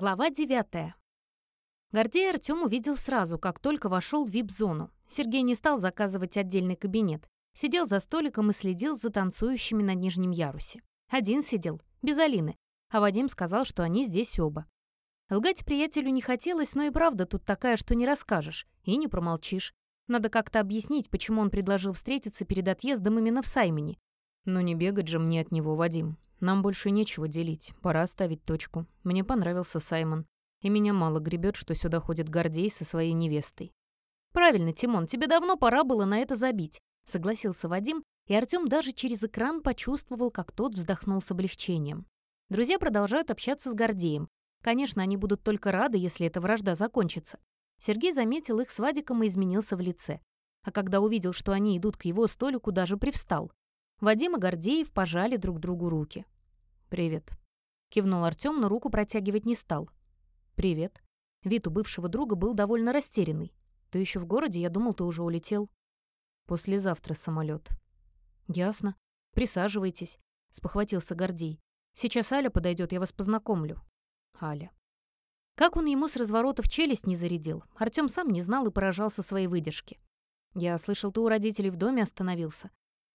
Глава 9. Гордей Артем увидел сразу, как только вошел в вип-зону. Сергей не стал заказывать отдельный кабинет. Сидел за столиком и следил за танцующими на нижнем ярусе. Один сидел, без Алины, а Вадим сказал, что они здесь оба. Лгать приятелю не хотелось, но и правда тут такая, что не расскажешь и не промолчишь. Надо как-то объяснить, почему он предложил встретиться перед отъездом именно в Саймоне. Но не бегать же мне от него, Вадим. Нам больше нечего делить, пора ставить точку. Мне понравился Саймон. И меня мало гребет, что сюда ходит Гордей со своей невестой. «Правильно, Тимон, тебе давно пора было на это забить», — согласился Вадим, и Артём даже через экран почувствовал, как тот вздохнул с облегчением. Друзья продолжают общаться с Гордеем. Конечно, они будут только рады, если эта вражда закончится. Сергей заметил их с Вадиком и изменился в лице. А когда увидел, что они идут к его столику, даже привстал. Вадим и Гордеев пожали друг другу руки. «Привет», — кивнул Артём, но руку протягивать не стал. «Привет». Вид у бывшего друга был довольно растерянный. «Ты еще в городе? Я думал, ты уже улетел». «Послезавтра самолет. «Ясно. Присаживайтесь», — спохватился Гордей. «Сейчас Аля подойдет, я вас познакомлю». Аля. Как он ему с разворота в челюсть не зарядил, Артём сам не знал и поражался своей выдержке. «Я слышал, ты у родителей в доме остановился.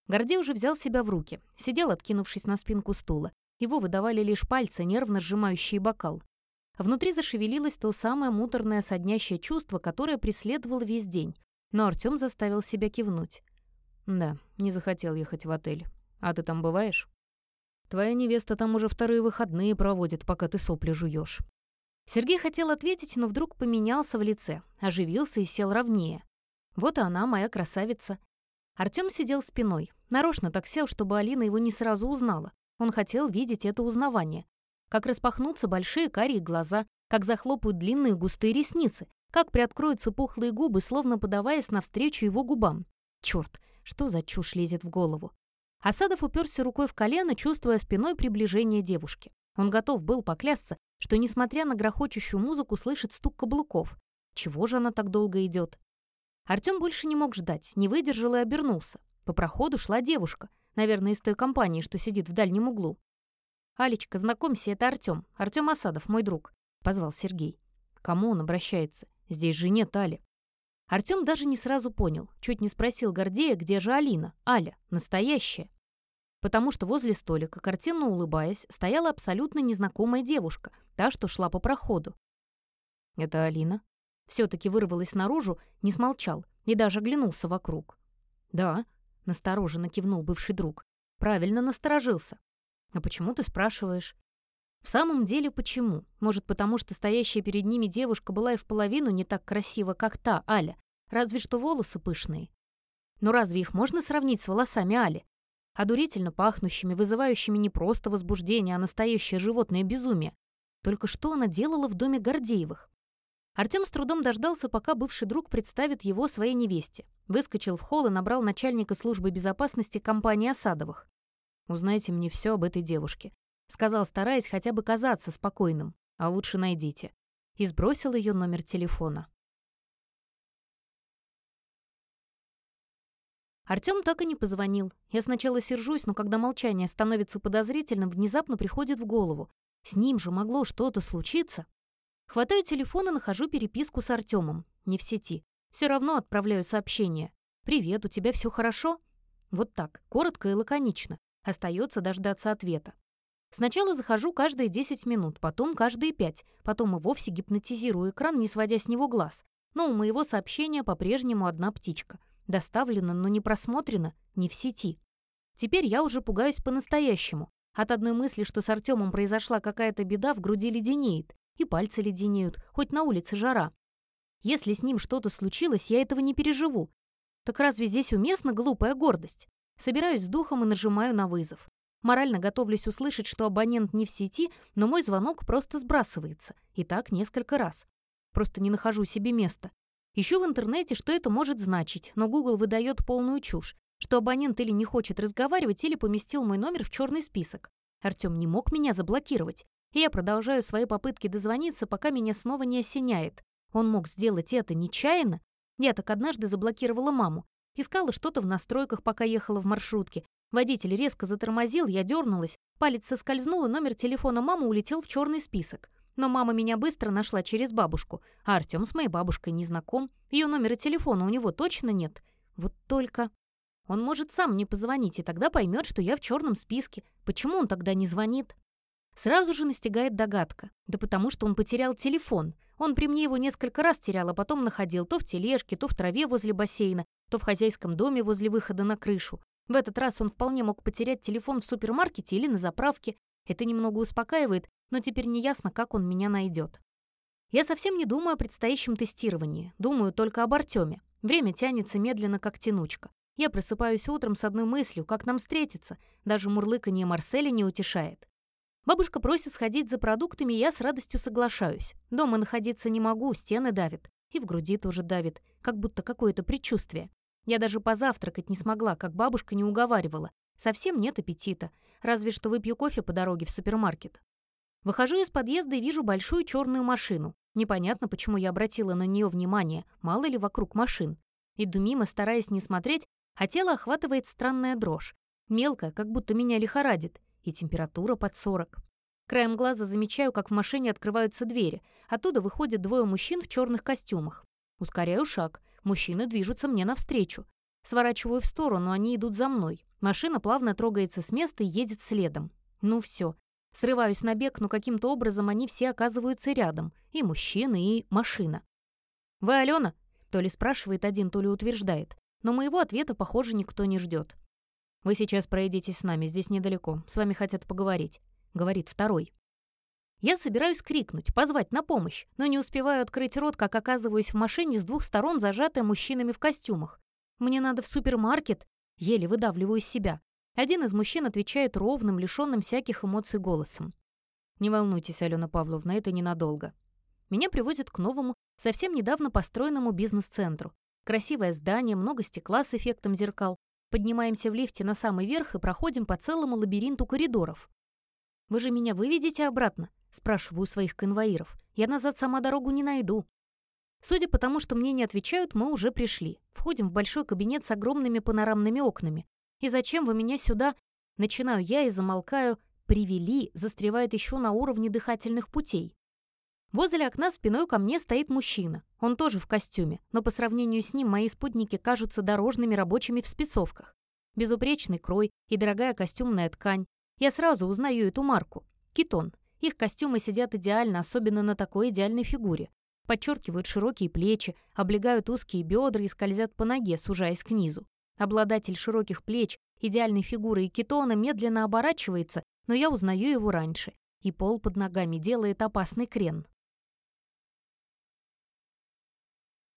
Гордей уже взял себя в руки, сидел, откинувшись на спинку стула. Его выдавали лишь пальцы, нервно сжимающие бокал. Внутри зашевелилось то самое муторное соднящее чувство, которое преследовало весь день. Но Артём заставил себя кивнуть. «Да, не захотел ехать в отель. А ты там бываешь?» «Твоя невеста там уже вторые выходные проводит, пока ты сопли жуёшь». Сергей хотел ответить, но вдруг поменялся в лице, оживился и сел ровнее. «Вот и она, моя красавица. Артём сидел спиной. Нарочно так сел, чтобы Алина его не сразу узнала. Он хотел видеть это узнавание. Как распахнутся большие карие глаза, как захлопают длинные густые ресницы, как приоткроются пухлые губы, словно подаваясь навстречу его губам. Чёрт, что за чушь лезет в голову? Асадов уперся рукой в колено, чувствуя спиной приближение девушки. Он готов был поклясться, что, несмотря на грохочущую музыку, слышит стук каблуков. Чего же она так долго идет? Артём больше не мог ждать, не выдержал и обернулся. По проходу шла девушка, наверное, из той компании, что сидит в дальнем углу. «Алечка, знакомься, это Артём. Артём Асадов, мой друг», — позвал Сергей. Кому он обращается? Здесь же нет Али. Артём даже не сразу понял, чуть не спросил Гордея, где же Алина, Аля, настоящая. Потому что возле столика, картинно улыбаясь, стояла абсолютно незнакомая девушка, та, что шла по проходу. «Это Алина?» Все-таки вырвалась наружу, не смолчал и даже оглянулся вокруг. «Да», — настороженно кивнул бывший друг. «Правильно насторожился. А почему ты спрашиваешь?» В самом деле, почему? Может, потому что стоящая перед ними девушка была и в половину не так красива, как та, Аля, разве что волосы пышные. Но разве их можно сравнить с волосами Али? Одурительно пахнущими, вызывающими не просто возбуждение, а настоящее животное безумие. Только что она делала в доме Гордеевых? Артём с трудом дождался, пока бывший друг представит его своей невесте. Выскочил в холл и набрал начальника службы безопасности компании Осадовых. «Узнайте мне все об этой девушке», — сказал, стараясь хотя бы казаться спокойным. «А лучше найдите». И сбросил ее номер телефона. Артём так и не позвонил. Я сначала сержусь, но когда молчание становится подозрительным, внезапно приходит в голову. С ним же могло что-то случиться. Хватаю телефон и нахожу переписку с Артемом. Не в сети. Все равно отправляю сообщение. «Привет, у тебя все хорошо?» Вот так, коротко и лаконично. Остается дождаться ответа. Сначала захожу каждые 10 минут, потом каждые 5, потом и вовсе гипнотизирую экран, не сводя с него глаз. Но у моего сообщения по-прежнему одна птичка. Доставлена, но не просмотрена, не в сети. Теперь я уже пугаюсь по-настоящему. От одной мысли, что с Артемом произошла какая-то беда, в груди леденеет и пальцы леденеют, хоть на улице жара. Если с ним что-то случилось, я этого не переживу. Так разве здесь уместна глупая гордость? Собираюсь с духом и нажимаю на вызов. Морально готовлюсь услышать, что абонент не в сети, но мой звонок просто сбрасывается. И так несколько раз. Просто не нахожу себе места. Ищу в интернете, что это может значить, но Google выдает полную чушь, что абонент или не хочет разговаривать, или поместил мой номер в черный список. Артём не мог меня заблокировать и я продолжаю свои попытки дозвониться, пока меня снова не осеняет. Он мог сделать это нечаянно? Я так однажды заблокировала маму. Искала что-то в настройках, пока ехала в маршрутке. Водитель резко затормозил, я дернулась, палец соскользнул, и номер телефона мамы улетел в черный список. Но мама меня быстро нашла через бабушку, а Артем с моей бабушкой не знаком. Ее номера телефона у него точно нет. Вот только... Он может сам мне позвонить, и тогда поймет, что я в черном списке. Почему он тогда не звонит? Сразу же настигает догадка. Да потому что он потерял телефон. Он при мне его несколько раз терял, а потом находил то в тележке, то в траве возле бассейна, то в хозяйском доме возле выхода на крышу. В этот раз он вполне мог потерять телефон в супермаркете или на заправке. Это немного успокаивает, но теперь не ясно, как он меня найдет. Я совсем не думаю о предстоящем тестировании, думаю только об Артеме. Время тянется медленно, как тянучка. Я просыпаюсь утром с одной мыслью, как нам встретиться. Даже мурлыканье Марселя не утешает. Бабушка просит сходить за продуктами, и я с радостью соглашаюсь. Дома находиться не могу, стены давят. И в груди тоже давит, как будто какое-то предчувствие. Я даже позавтракать не смогла, как бабушка не уговаривала. Совсем нет аппетита, разве что выпью кофе по дороге в супермаркет. Выхожу из подъезда и вижу большую черную машину. Непонятно, почему я обратила на нее внимание, мало ли вокруг машин. Иду мимо, стараясь не смотреть, а тело охватывает странная дрожь. Мелкая, как будто меня лихорадит, и температура под 40. Краем глаза замечаю, как в машине открываются двери. Оттуда выходят двое мужчин в черных костюмах. Ускоряю шаг. Мужчины движутся мне навстречу. Сворачиваю в сторону, они идут за мной. Машина плавно трогается с места и едет следом. Ну все, Срываюсь на бег, но каким-то образом они все оказываются рядом. И мужчины, и машина. «Вы Алена?» То ли спрашивает один, то ли утверждает. Но моего ответа, похоже, никто не ждет. «Вы сейчас проедете с нами, здесь недалеко. С вами хотят поговорить», — говорит второй. Я собираюсь крикнуть, позвать на помощь, но не успеваю открыть рот, как оказываюсь в машине с двух сторон, зажатая мужчинами в костюмах. Мне надо в супермаркет. Еле выдавливаю из себя. Один из мужчин отвечает ровным, лишенным всяких эмоций голосом. «Не волнуйтесь, Алена Павловна, это ненадолго». Меня привозят к новому, совсем недавно построенному бизнес-центру. Красивое здание, много стекла с эффектом зеркал. Поднимаемся в лифте на самый верх и проходим по целому лабиринту коридоров. «Вы же меня выведете обратно?» – спрашиваю своих конвоиров. «Я назад сама дорогу не найду». Судя по тому, что мне не отвечают, мы уже пришли. Входим в большой кабинет с огромными панорамными окнами. И зачем вы меня сюда? Начинаю я и замолкаю. Привели, застревает еще на уровне дыхательных путей. Возле окна спиной ко мне стоит мужчина. Он тоже в костюме, но по сравнению с ним мои спутники кажутся дорожными рабочими в спецовках. Безупречный крой и дорогая костюмная ткань. Я сразу узнаю эту марку. Китон. Их костюмы сидят идеально, особенно на такой идеальной фигуре. Подчеркивают широкие плечи, облегают узкие бедра и скользят по ноге, сужаясь к низу. Обладатель широких плеч, идеальной фигуры и кетона медленно оборачивается, но я узнаю его раньше, и пол под ногами делает опасный крен.